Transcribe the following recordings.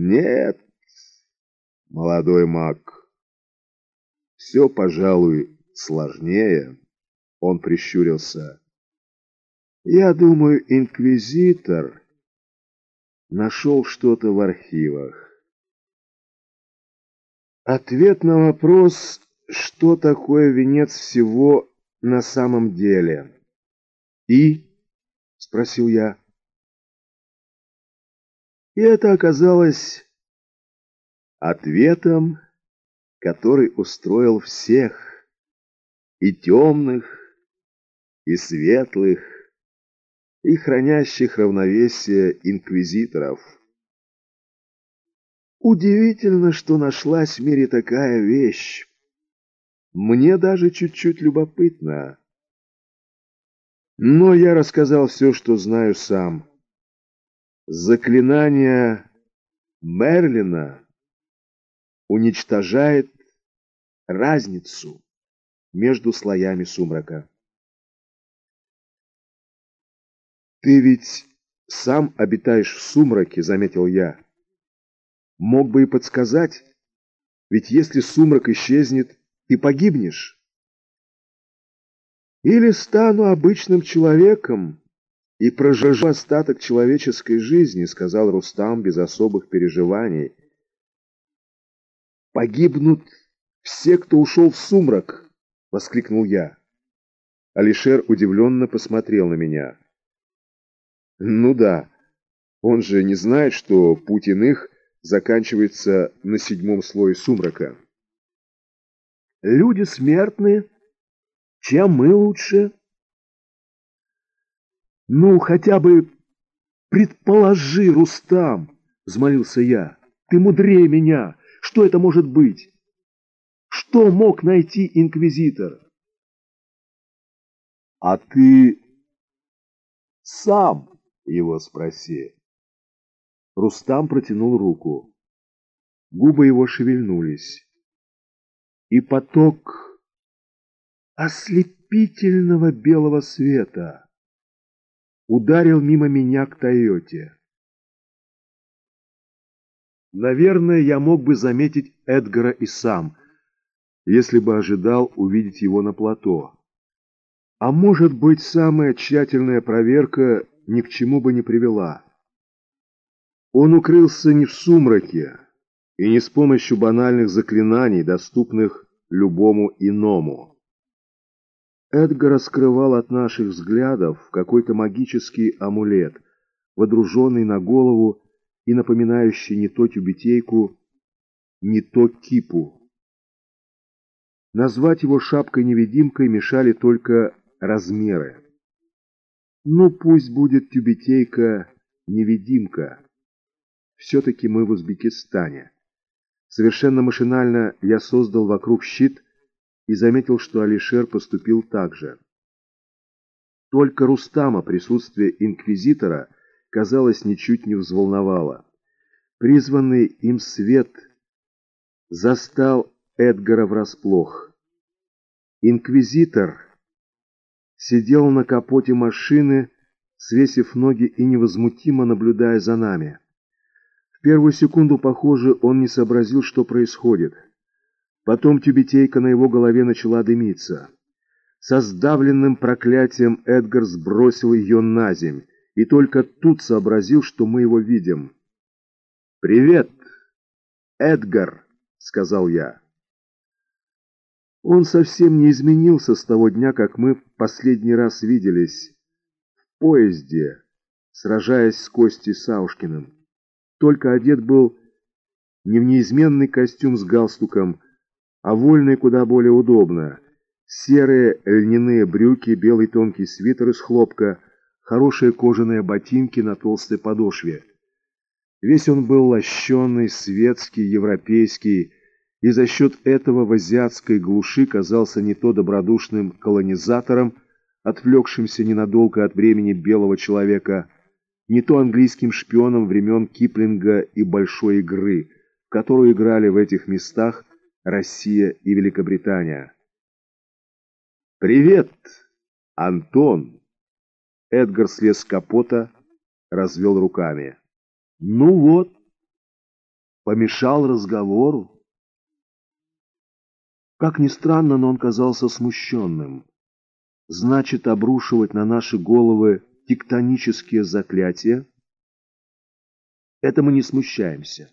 Нет, молодой маг, все, пожалуй, сложнее. Он прищурился. Я думаю, инквизитор нашел что-то в архивах. Ответ на вопрос, что такое венец всего на самом деле. «И?» — спросил я. И это оказалось ответом, который устроил всех, и темных, и светлых, и хранящих равновесие инквизиторов. Удивительно, что нашлась в мире такая вещь. Мне даже чуть-чуть любопытно. Но я рассказал все, что знаю сам. Заклинание Мерлина уничтожает разницу между слоями сумрака. «Ты ведь сам обитаешь в сумраке», — заметил я. «Мог бы и подсказать, ведь если сумрак исчезнет, ты погибнешь». «Или стану обычным человеком», и проживу остаток человеческой жизни, сказал Рустам без особых переживаний. Погибнут все, кто ушел в сумрак, воскликнул я. Алишер удивленно посмотрел на меня. Ну да, он же не знает, что путь иных заканчивается на седьмом слое сумрака. Люди смертны, чем мы лучше? «Ну, хотя бы предположи, Рустам!» — взмолился я. «Ты мудрее меня! Что это может быть? Что мог найти инквизитор?» «А ты сам его спроси!» Рустам протянул руку. Губы его шевельнулись. И поток ослепительного белого света ударил мимо меня к Тойоте. Наверное, я мог бы заметить Эдгара и сам, если бы ожидал увидеть его на плато. А может быть, самая тщательная проверка ни к чему бы не привела. Он укрылся не в сумраке и не с помощью банальных заклинаний, доступных любому иному. Эдгар раскрывал от наших взглядов какой-то магический амулет, водруженный на голову и напоминающий не то тюбетейку, не то кипу. Назвать его шапкой-невидимкой мешали только размеры. Ну, пусть будет тюбетейка-невидимка. Все-таки мы в Узбекистане. Совершенно машинально я создал вокруг щит и заметил, что Алишер поступил так же. Только Рустама присутствие инквизитора, казалось, ничуть не взволновало. Призванный им свет застал Эдгара врасплох. Инквизитор сидел на капоте машины, свесив ноги и невозмутимо наблюдая за нами. В первую секунду, похоже, он не сообразил, что происходит. Потом тюбетейка на его голове начала дымиться. Со сдавленным проклятием Эдгар сбросил ее на земь, и только тут сообразил, что мы его видим. «Привет, Эдгар!» — сказал я. Он совсем не изменился с того дня, как мы в последний раз виделись в поезде, сражаясь с Костей Саушкиным. Только одет был не в неизменный костюм с галстуком, а вольной куда более удобно. Серые льняные брюки, белый тонкий свитер из хлопка, хорошие кожаные ботинки на толстой подошве. Весь он был лощеный, светский, европейский, и за счет этого в азиатской глуши казался не то добродушным колонизатором, отвлекшимся ненадолго от времени белого человека, не то английским шпионом времен Киплинга и Большой игры, которую играли в этих местах Россия и Великобритания. «Привет, Антон!» Эдгар слез с капота, развел руками. «Ну вот, помешал разговору. Как ни странно, но он казался смущенным. Значит, обрушивать на наши головы тектонические заклятия? Это мы не смущаемся.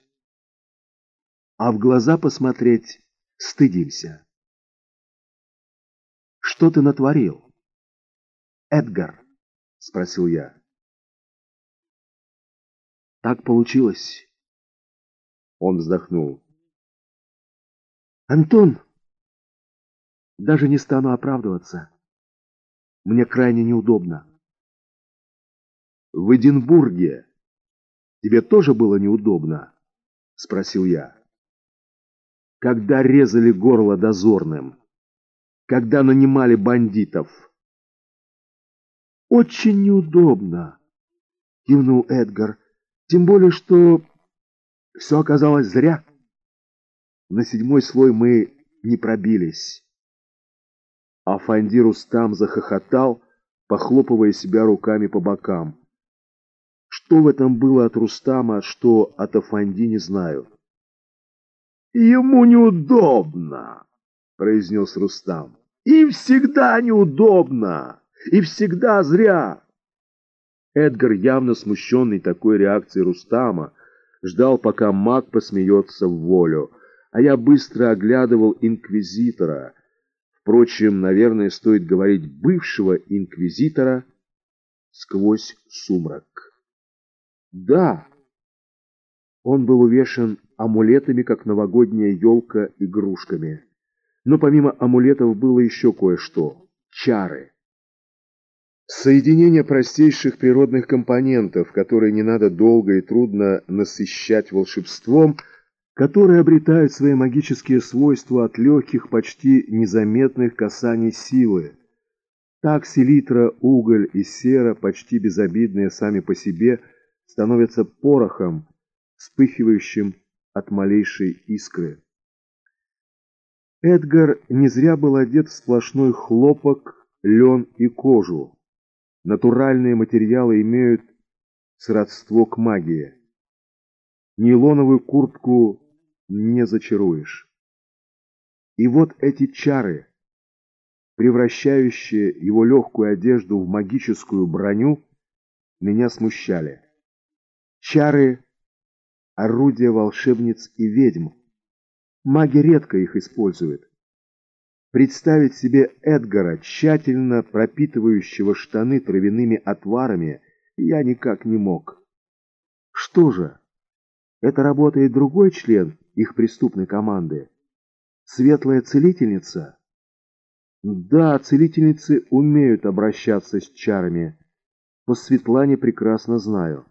А в глаза посмотреть стыдимся. Что ты натворил? Эдгар, спросил я. Так получилось. Он вздохнул. Антон, даже не стану оправдываться. Мне крайне неудобно. В Эдинбурге тебе тоже было неудобно? Спросил я. Когда резали горло дозорным? Когда нанимали бандитов? Очень неудобно, кивнул Эдгар. Тем более, что все оказалось зря. На седьмой слой мы не пробились. А Фанди Рустам захохотал, похлопывая себя руками по бокам. Что в этом было от Рустама, что от Афанди, не знаю. «Ему неудобно», — произнес Рустам. «И всегда неудобно, и всегда зря». Эдгар, явно смущенный такой реакцией Рустама, ждал, пока маг посмеется в волю, а я быстро оглядывал инквизитора — Впрочем, наверное, стоит говорить бывшего инквизитора сквозь сумрак. Да, он был увешан амулетами, как новогодняя елка, игрушками. Но помимо амулетов было еще кое-что — чары. Соединение простейших природных компонентов, которые не надо долго и трудно насыщать волшебством — которые обретают свои магические свойства от легких, почти незаметных касаний силы. Так селитра, уголь и сера, почти безобидные сами по себе, становятся порохом, вспыхивающим от малейшей искры. Эдгар не зря был одет в сплошной хлопок, лен и кожу. Натуральные материалы имеют сродство к магии. Нейлоновую куртку не зачаруешь. И вот эти чары, превращающие его легкую одежду в магическую броню, меня смущали. Чары — орудия волшебниц и ведьм. Маги редко их используют. Представить себе Эдгара, тщательно пропитывающего штаны травяными отварами, я никак не мог. Что же, это работает другой член их преступной команды. Светлая целительница? Да, целительницы умеют обращаться с чарами. По Светлане прекрасно знаю.